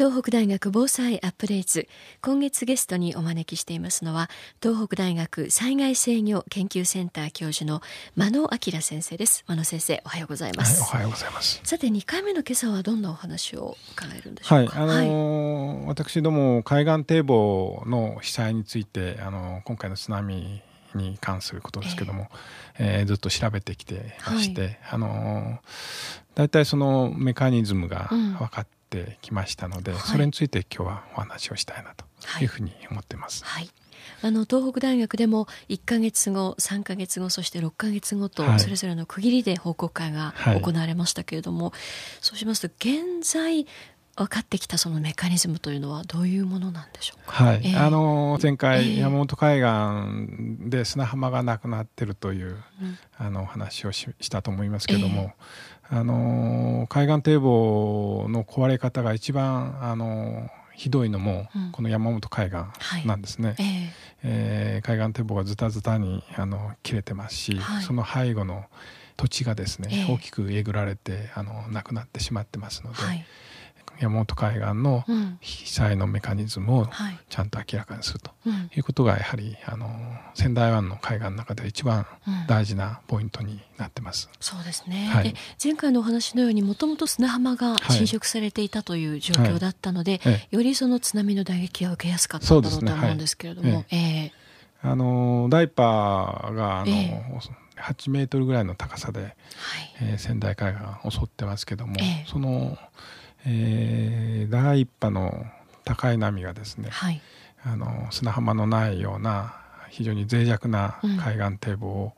東北大学防災アップデート今月ゲストにお招きしていますのは東北大学災害制御研究センター教授の真野明先生です。真野先生おはようございます、はい、おはようございます。さて2回目の今朝はどんなお話を伺えるんでしょうか？はいあのーはい、私ども海岸堤防の被災についてあのー、今回の津波に関することですけども、えー、えー、ずっと調べてきてまして、はい、あの大体そのメカニズムが分かってきましたので、うん、それについて今日はお話をしたいなというふうに思ってます。はい、はいあの東北大学でも1か月後3か月後そして6か月後とそれぞれの区切りで報告会が行われましたけれども、はい、そうしますと現在分かってきたそのメカニズムというのはどういうものなんでしょうか、はい、えー、あの前回、山本海岸で砂浜がなくなってるという、うん、あの話をししたと思いますけれども、えー、あの海岸堤防の壊れ方が一番あのひどいのも、この山本海岸なんですね、はい、え。ー、えー、海岸堤防がズタズタにあの切れてますし、はい、その背後の土地がですね、えー、大きくえぐられてあのなくなってしまってますので、はい、山本海岸の被災のメカニズムをちゃんと明らかにするということがやはりあの仙台湾の海岸の中で一番大事なポイントになってます。うん、そうですね、はい、で前回のお話のようにもともと砂浜が侵食されていたという状況だったので、はい。はい、よりその津波の打撃が受けやすかったんだろうと思うんですけれども。えあのダイパーがあの、えー、8メートルぐらいの高さで、はい。えー、仙台海岸を襲ってますけども、えー、そのえー、第一波の高い波がですね、はい、あの砂浜のないような非常に脆弱な海岸堤防を、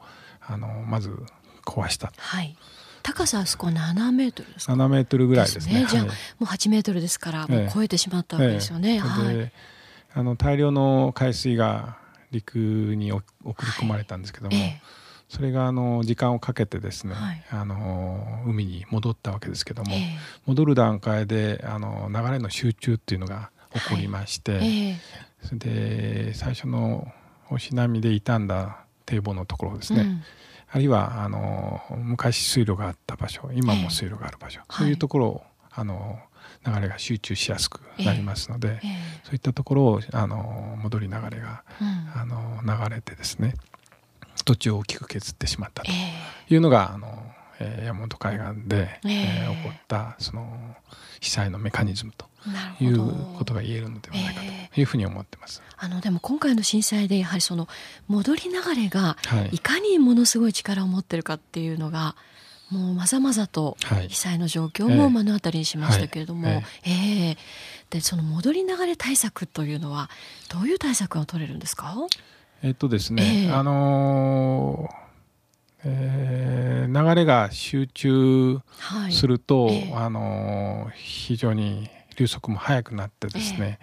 うん、あのまず壊した。はい。高さあそこ7メートルですか？7メートルぐらいですね、ね、じゃあ、もう8メートルですからもう超えてしまったわけですよね、ええはい、あの大量の海水が陸に送り込まれたんですけども、はい。えそれがあの時間をかけてですね、はい、あの海に戻ったわけですけども、えー、戻る段階であの流れの集中っていうのが起こりまして、はい。えー、それで最初の押し波で傷んだ堤防のところですね、うん、あるいはあの昔水路があった場所今も水路がある場所、えー、そういうところをあの流れが集中しやすくなりますので、そういったところをあの戻り流れが、うん、あの流れてですね土地を大きく削ってしまったというのが、あのえー、山本海岸で、えー、えー、起こったその被災のメカニズムということが言えるのではないかというふうに思ってます。あのでも今回の震災でやはりその戻り流れがい。かにものすごい力を持ってるかっていうのが、もうまざまざと被災の状況も目の当たりにしましたけれども、はい、えー、え。ー、でその戻り流れ対策というのはどういう対策が取れるんですか？えっとですね、えー、あのー、えー、流れが集中すると、はい。えー、あのー、非常に流速も速くなってですね、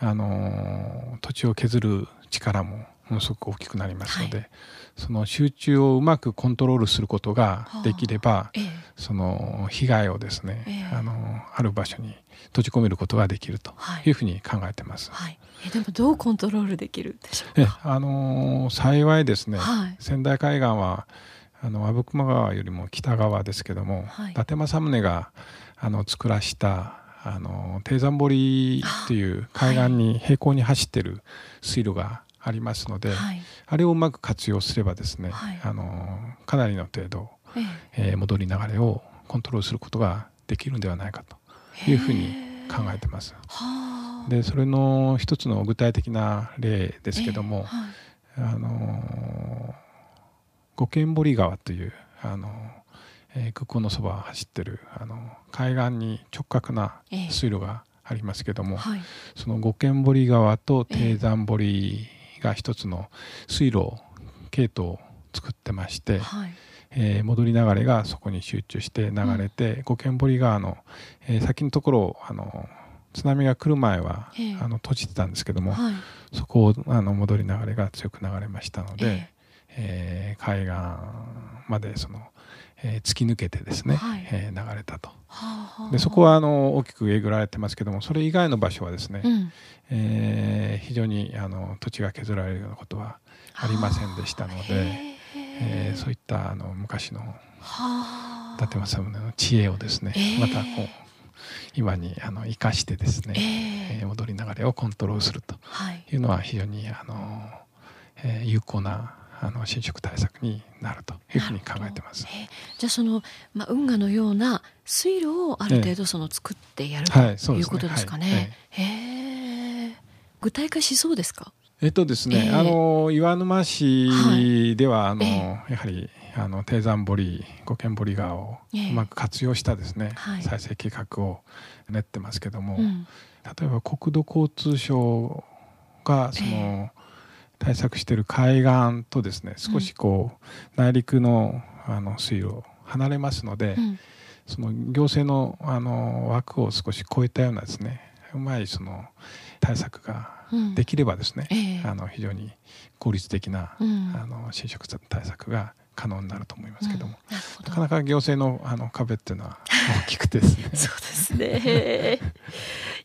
あの土地を削る力もものすごく大きくなりますので、はい、その集中をうまくコントロールすることができれば、ええ、その被害をですね、え、あのある場所に閉じ込めることができるとい。うふうに考えてます。はい、えでもどうコントロールできるでしょうか？あの幸いですね、はい、仙台海岸はあの阿武隈川よりも北側ですけども、はい、伊達政宗があの作らしたあの低山堀っていう海岸に平行に走ってる水路がありますので、はい、あれをうまく活用すればですね、はい、あのかなりの程度、えー、戻り流れをコントロールすることができるんではないかというふうに考えてます。でそれの一つの具体的な例ですけども、はい、あの五軒堀川というあの、えー、空港のそばを走ってるあの海岸に直角な水路がありますけども、はい、その五軒堀川と低山堀が一つの水路系統を作ってまして、はい、えー、戻り流れがそこに集中して流れて、うん、五軒堀川の、えー、先のところをあの津波が来る前は、えー、あの閉じてたんですけども、はい、そこをあの戻り流れが強く流れましたので、えー、えー、海岸までその、えー、突き抜けてですね、はい、えー、流れたと。でそこはあの大きくえぐられてますけどもそれ以外の場所はですね、うん、えー、非常にあの土地が削られるようなことはありませんでしたので、えー、そういったあの昔の伊達政宗の知恵をですね、またこう今にあの生かしてですね、えー、戻り流れをコントロールするとい。うのは非常にあの、えー、有効なあの侵食対策になるというふうに考えてます。えー、じゃあその、まあ、運河のような水路をある程度その作ってやる、ということですかね。はい、えー、具体化しそうですか？えっとですね、えー、あの岩沼市では、はい、あの、えー、やはりあの低山堀五軒堀川をうまく活用したですね、えー、再生計画を練ってますけども、例えば国土交通省がその、対策している海岸とですね少しこう、内陸のあの水路離れますので、うん、その行政のあの枠を少し超えたようなですねうまいその対策ができればですね、うんえ。ー、あの非常に効率的な、うん、あの侵食対策が可能になると思いますけども、うん、なかなか行政のあの壁っていうのは大きくてですね。そうですね。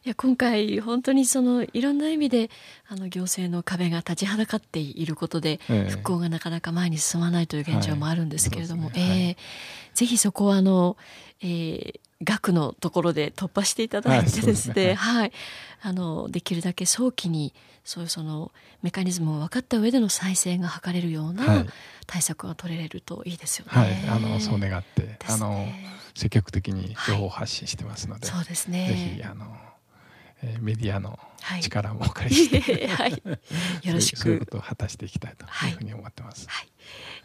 いや今回本当にそのいろんな意味であの行政の壁が立ちはだかっていることで、えー、復興がなかなか前に進まないという現状もあるんですけれども、はい。ね、え。ー、ぜひそこはあの、えー、額のところで突破していただいてですね、はい、はい、あのできるだけ早期にそういうそのメカニズムを分かった上での再生が図れるような対策が取れるといいですよね。はい、あのそう願って、ね、あの積極的に情報発信してますので、はい、そうですね。ぜひあの、えー、メディアの力もお借りして、はい、よろしく。そういうことを果たしていきたいというふうに思ってます。はい、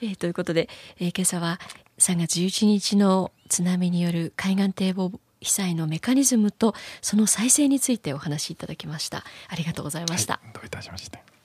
えー、ということで、えー、今朝は3月11日の津波による海岸堤防被災のメカニズムとその再生についてお話しいただきました。ありがとうございました、はい、どういたしまして。